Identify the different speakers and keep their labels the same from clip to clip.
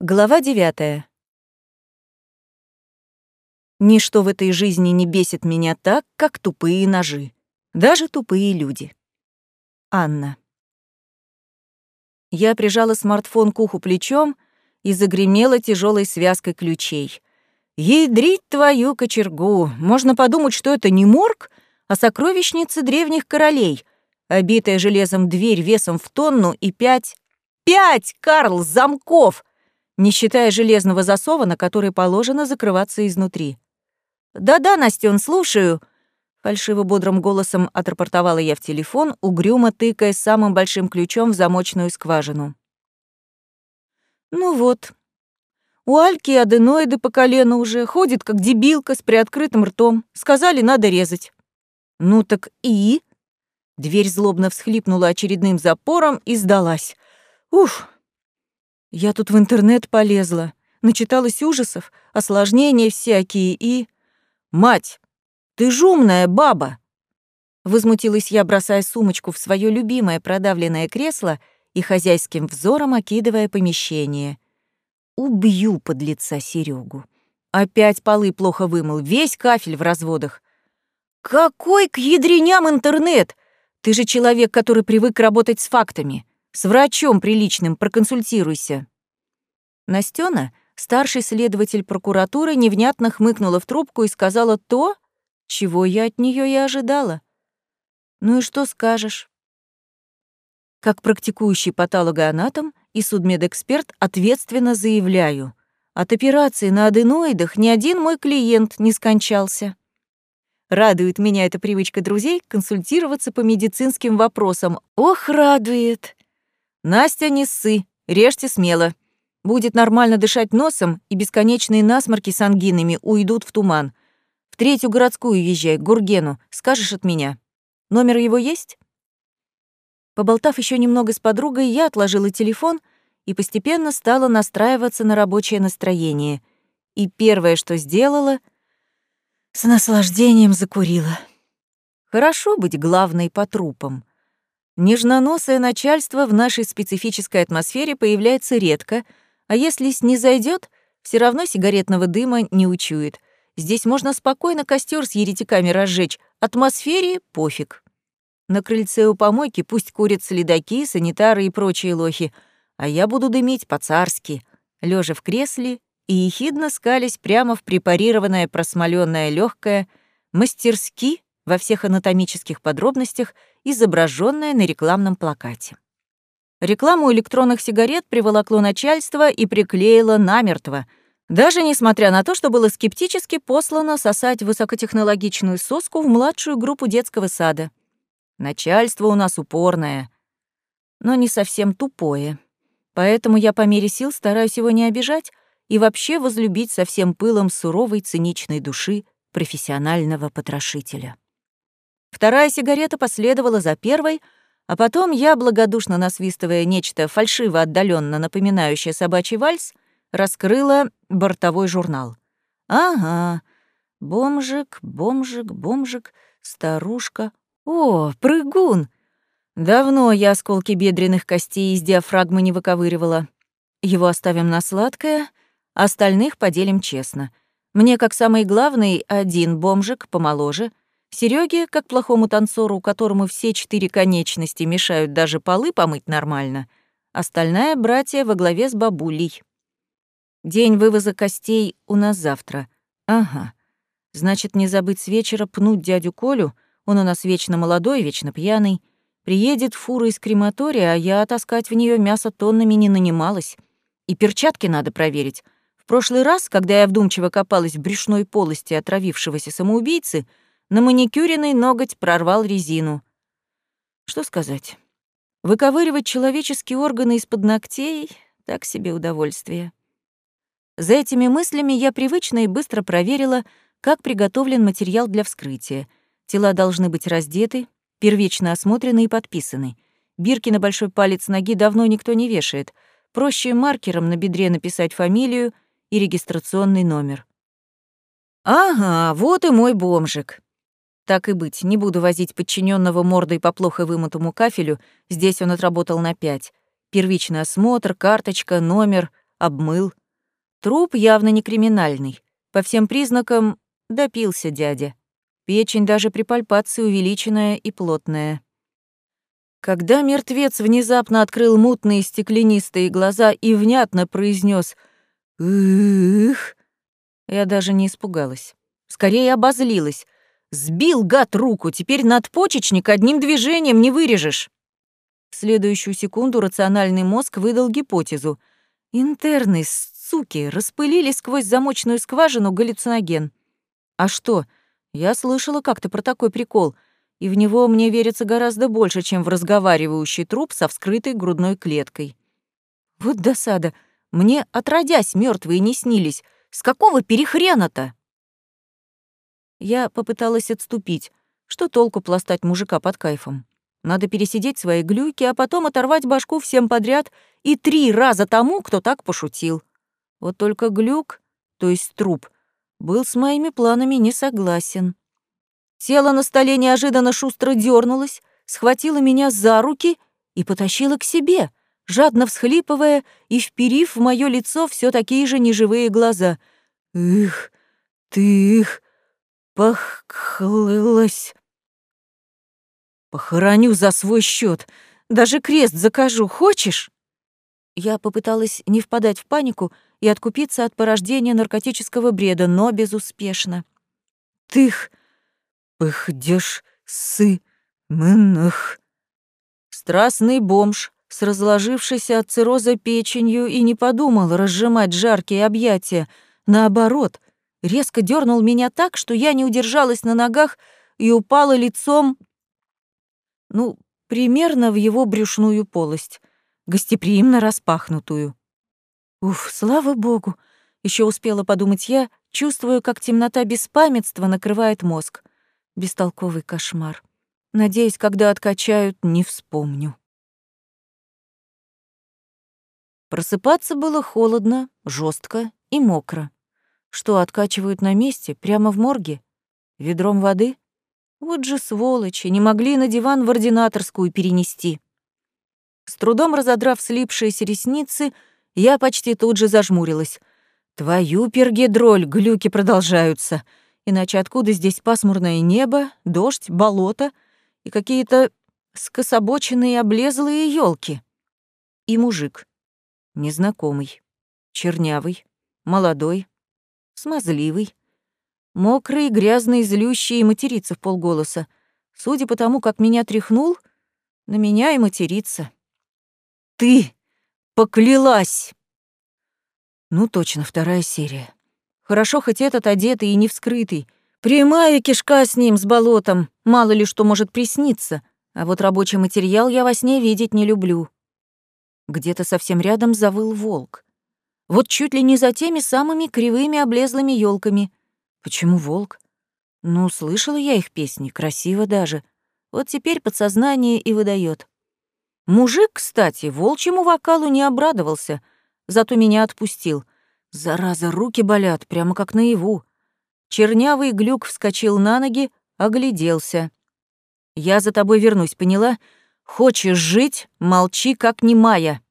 Speaker 1: Глава девятая. Ничто в этой жизни не бесит меня так, как тупые ножи. Даже тупые люди. Анна. Я прижала смартфон к уху плечом и загремела тяжелой связкой ключей. Ядрить твою кочергу! Можно подумать, что это не морг, а сокровищница древних королей, обитая железом дверь весом в тонну и пять... Пять, Карл, замков! Не считая железного засова, на который положено закрываться изнутри. «Да-да, Настён, слушаю», — фальшиво-бодрым голосом отрапортовала я в телефон, угрюмо тыкая самым большим ключом в замочную скважину. «Ну вот. У Альки аденоиды по колено уже, ходит как дебилка с приоткрытым ртом. Сказали, надо резать». «Ну так и?» Дверь злобно всхлипнула очередным запором и сдалась. «Уф, я тут в интернет полезла, начиталась ужасов, осложнения всякие и... Мать, ты ж умная баба! Возмутилась я, бросая сумочку в свое любимое продавленное кресло и хозяйским взором окидывая помещение. Убью под лица Серегу. Опять полы плохо вымыл, весь кафель в разводах. Какой к ядреням интернет? Ты же человек, который привык работать с фактами. С врачом приличным проконсультируйся». Настёна, старший следователь прокуратуры, невнятно хмыкнула в трубку и сказала то, чего я от неё и ожидала. «Ну и что скажешь?» Как практикующий патологоанатом и судмедэксперт ответственно заявляю, от операции на аденоидах ни один мой клиент не скончался. Радует меня эта привычка друзей консультироваться по медицинским вопросам. Ох, радует! «Настя, не ссы, режьте смело. Будет нормально дышать носом, и бесконечные насморки с ангинами уйдут в туман. В третью городскую езжай, к Гургену, скажешь от меня. Номер его есть?» Поболтав еще немного с подругой, я отложила телефон и постепенно стала настраиваться на рабочее настроение. И первое, что сделала, с наслаждением закурила. Хорошо быть главной по трупам. Нежноносое начальство в нашей специфической атмосфере появляется редко, а если снизойдет, все равно сигаретного дыма не учует. Здесь можно спокойно костер с еретиками разжечь, атмосфере пофиг. На крыльце у помойки пусть курят следаки, санитары и прочие лохи, а я буду дымить по-царски, лежа в кресле и ехидно скались прямо в препарированное просмоленное легкое, мастерски во всех анатомических подробностях, изображенное на рекламном плакате. Рекламу электронных сигарет приволокло начальство и приклеило намертво, даже несмотря на то, что было скептически послано сосать высокотехнологичную соску в младшую группу детского сада. Начальство у нас упорное, но не совсем тупое. Поэтому я по мере сил стараюсь его не обижать и вообще возлюбить со всем пылом суровой циничной души профессионального потрошителя. Вторая сигарета последовала за первой, а потом я, благодушно насвистывая нечто фальшиво отдаленно напоминающее собачий вальс, раскрыла бортовой журнал. Ага, бомжик, бомжик, бомжик, старушка. О, прыгун! Давно я осколки бедренных костей из диафрагмы не выковыривала. Его оставим на сладкое, остальных поделим честно. Мне, как самый главный, один бомжик помоложе — Сереге, как плохому танцору, которому все четыре конечности мешают даже полы помыть нормально, остальная братья во главе с бабулей. День вывоза костей у нас завтра. Ага. Значит, не забыть с вечера пнуть дядю Колю, он у нас вечно молодой, вечно пьяный. Приедет фура из крематория, а я таскать в нее мясо тоннами не нанималась. И перчатки надо проверить. В прошлый раз, когда я вдумчиво копалась в брюшной полости отравившегося самоубийцы, на маникюренный ноготь прорвал резину. Что сказать? Выковыривать человеческие органы из-под ногтей — так себе удовольствие. За этими мыслями я привычно и быстро проверила, как приготовлен материал для вскрытия. Тела должны быть раздеты, первично осмотрены и подписаны. Бирки на большой палец ноги давно никто не вешает. Проще маркером на бедре написать фамилию и регистрационный номер. Ага, вот и мой бомжик. Так и быть, не буду возить подчиненного мордой по плохо вымытому кафелю, здесь он отработал на пять. Первичный осмотр, карточка, номер, обмыл. Труп явно не криминальный. По всем признакам допился дядя. Печень даже при пальпации увеличенная и плотная. Когда мертвец внезапно открыл мутные стеклянистые глаза и внятно произнес «Их», я даже не испугалась. Скорее обозлилась. Сбил гад руку, теперь надпочечник одним движением не вырежешь. В следующую секунду рациональный мозг выдал гипотезу. Интерны, суки, распылили сквозь замочную скважину галлюциноген. А что? Я слышала как-то про такой прикол, и в него мне верится гораздо больше, чем в разговаривающий труп со вскрытой грудной клеткой. Вот досада. Мне отродясь мертвые не снились. С какого перехрена-то? Я попыталась отступить. Что толку пластать мужика под кайфом? Надо пересидеть свои глюки, а потом оторвать башку всем подряд и три раза тому, кто так пошутил. Вот только глюк, то есть труп, был с моими планами не согласен. Тело на столе неожиданно шустро дернулось, схватило меня за руки и потащило к себе, жадно всхлипывая и вперив в мое лицо все такие же неживые глаза. «Их, ты их похлылась!» Похороню за свой счет. Даже крест закажу. Хочешь? Я попыталась не впадать в панику и откупиться от порождения наркотического бреда, но безуспешно. Тых, пыхдешь сы, мынах. Страстный бомж с разложившейся от цирроза печенью и не подумал разжимать жаркие объятия. Наоборот, резко дернул меня так, что я не удержалась на ногах и упала лицом ну, примерно в его брюшную полость, гостеприимно распахнутую. Уф, слава богу, еще успела подумать я, чувствую, как темнота беспамятства накрывает мозг. Бестолковый кошмар. Надеюсь, когда откачают, не вспомню. Просыпаться было холодно, жестко и мокро. Что откачивают на месте, прямо в морге? Ведром воды? Вот же сволочи, не могли на диван в ординаторскую перенести. С трудом разодрав слипшиеся ресницы, я почти тут же зажмурилась. Твою пергидроль, глюки продолжаются. Иначе откуда здесь пасмурное небо, дождь, болото и какие-то скособоченные облезлые елки? И мужик. Незнакомый, чернявый, молодой, смазливый, Мокрый, грязный, злющий и матерится в полголоса. Судя по тому, как меня тряхнул, на меня и матерится. «Ты поклялась!» Ну точно, вторая серия. Хорошо, хоть этот одетый и не вскрытый. Прямая кишка с ним, с болотом. Мало ли что может присниться. А вот рабочий материал я во сне видеть не люблю. Где-то совсем рядом завыл волк. Вот чуть ли не за теми самыми кривыми облезлыми елками. Почему волк? Ну, слышала я их песни, красиво даже. Вот теперь подсознание и выдает. Мужик, кстати, волчьему вокалу не обрадовался, зато меня отпустил. Зараза, руки болят, прямо как наяву. Чернявый глюк вскочил на ноги, огляделся. «Я за тобой вернусь, поняла? Хочешь жить — молчи, как немая».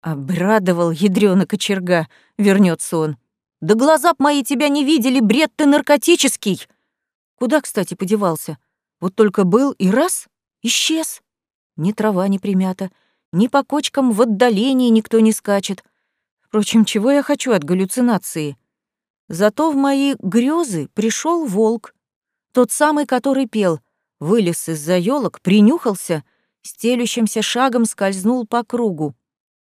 Speaker 1: Обрадовал ядрёна кочерга, вернется он. Да глаза б мои тебя не видели, бред ты наркотический. Куда, кстати, подевался? Вот только был и раз — исчез. Ни трава не примята, ни по кочкам в отдалении никто не скачет. Впрочем, чего я хочу от галлюцинации? Зато в мои грезы пришел волк, тот самый, который пел, вылез из-за елок, принюхался, стелющимся шагом скользнул по кругу.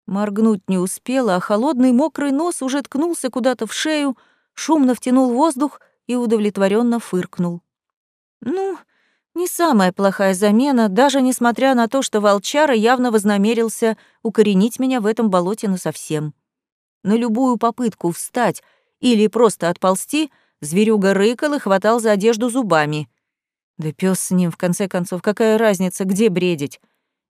Speaker 1: Моргнуть не успела, а холодный мокрый нос уже ткнулся куда-то в шею, шумно втянул воздух и удовлетворенно фыркнул. Ну, не самая плохая замена, даже несмотря на то, что волчара явно вознамерился укоренить меня в этом болоте насовсем. На любую попытку встать или просто отползти, зверюга рыкал и хватал за одежду зубами. Да пес с ним, в конце концов, какая разница, где бредить?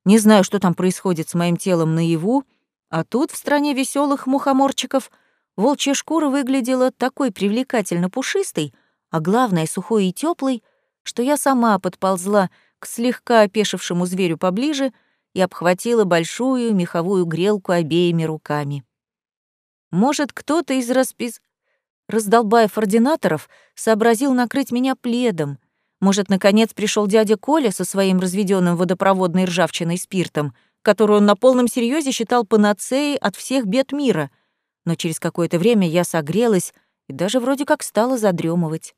Speaker 1: Не знаю, что там происходит с моим телом наяву, а тут, в стране веселых мухоморчиков, волчья шкура выглядела такой привлекательно пушистой, а главное, сухой и теплой, что я сама подползла к слегка опешившему зверю поближе и обхватила большую меховую грелку обеими руками. Может, кто-то из распис... раздолбаев ординаторов сообразил накрыть меня пледом. Может, наконец пришел дядя Коля со своим разведенным водопроводной ржавчиной спиртом, которую он на полном серьезе считал панацеей от всех бед мира. Но через какое-то время я согрелась и даже вроде как стала задремывать.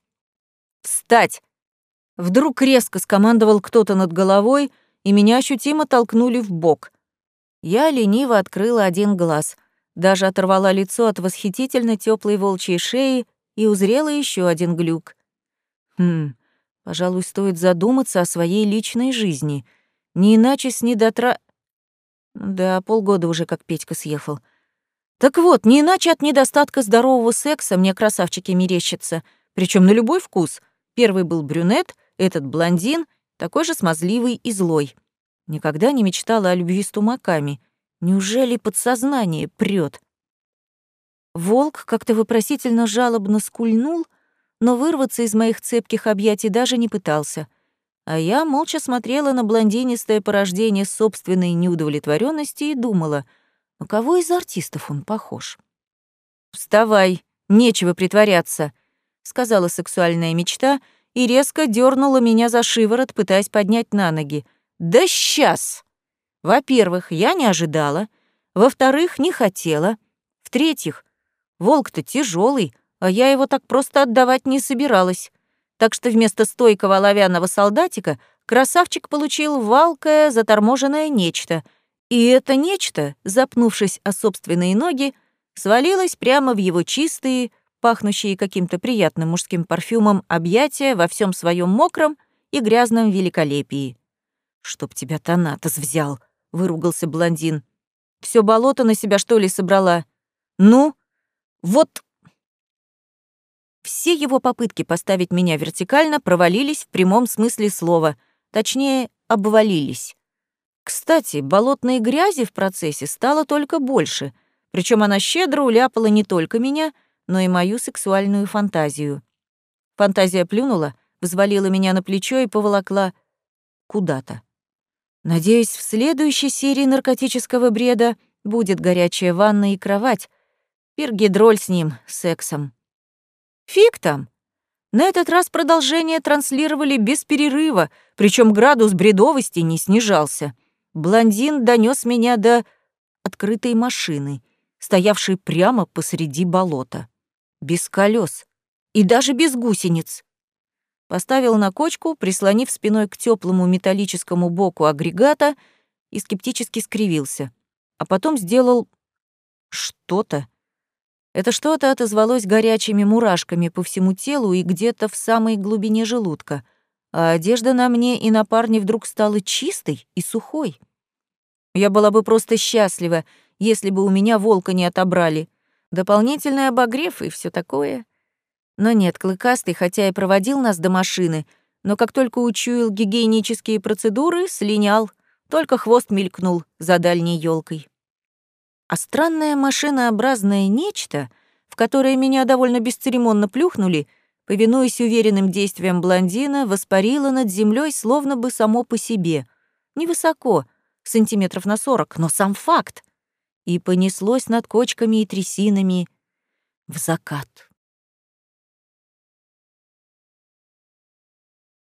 Speaker 1: «Встать!» Вдруг резко скомандовал кто-то над головой, и меня ощутимо толкнули в бок. Я лениво открыла один глаз, даже оторвала лицо от восхитительно теплой волчьей шеи и узрела еще один глюк. Хм, пожалуй, стоит задуматься о своей личной жизни. Не иначе с недотра... Да, полгода уже как Петька съехал. Так вот, не иначе от недостатка здорового секса мне красавчики мерещатся, причем на любой вкус. Первый был брюнет, этот блондин, такой же смазливый и злой. Никогда не мечтала о любви с тумаками. Неужели подсознание прёт? Волк как-то вопросительно жалобно скульнул, но вырваться из моих цепких объятий даже не пытался. А я молча смотрела на блондинистое порождение собственной неудовлетворенности и думала, на кого из артистов он похож. «Вставай, нечего притворяться», — сказала сексуальная мечта — и резко дернула меня за шиворот, пытаясь поднять на ноги. «Да сейчас!» Во-первых, я не ожидала. Во-вторых, не хотела. В-третьих, волк-то тяжелый, а я его так просто отдавать не собиралась. Так что вместо стойкого оловянного солдатика красавчик получил валкое, заторможенное нечто. И это нечто, запнувшись о собственные ноги, свалилось прямо в его чистые, пахнущие каким-то приятным мужским парфюмом, объятия во всем своем мокром и грязном великолепии. «Чтоб тебя Танатос взял!» — выругался блондин. Все болото на себя, что ли, собрала? Ну, вот...» Все его попытки поставить меня вертикально провалились в прямом смысле слова, точнее, обвалились. Кстати, болотной грязи в процессе стало только больше, причем она щедро уляпала не только меня — но и мою сексуальную фантазию. Фантазия плюнула, взвалила меня на плечо и поволокла куда-то. Надеюсь, в следующей серии наркотического бреда будет горячая ванна и кровать. Пергидроль с ним, сексом. Фиг там. На этот раз продолжение транслировали без перерыва, причем градус бредовости не снижался. Блондин донес меня до открытой машины, стоявшей прямо посреди болота без колес и даже без гусениц. Поставил на кочку, прислонив спиной к теплому металлическому боку агрегата и скептически скривился. А потом сделал что-то. Это что-то отозвалось горячими мурашками по всему телу и где-то в самой глубине желудка, а одежда на мне и на парне вдруг стала чистой и сухой. Я была бы просто счастлива, если бы у меня волка не отобрали — дополнительный обогрев и все такое. Но нет, Клыкастый, хотя и проводил нас до машины, но как только учуял гигиенические процедуры, слинял, только хвост мелькнул за дальней елкой. А странное машинообразное нечто, в которое меня довольно бесцеремонно плюхнули, повинуясь уверенным действиям блондина, воспарило над землей словно бы само по себе. Невысоко, сантиметров на сорок, но сам факт и понеслось над кочками и трясинами в закат.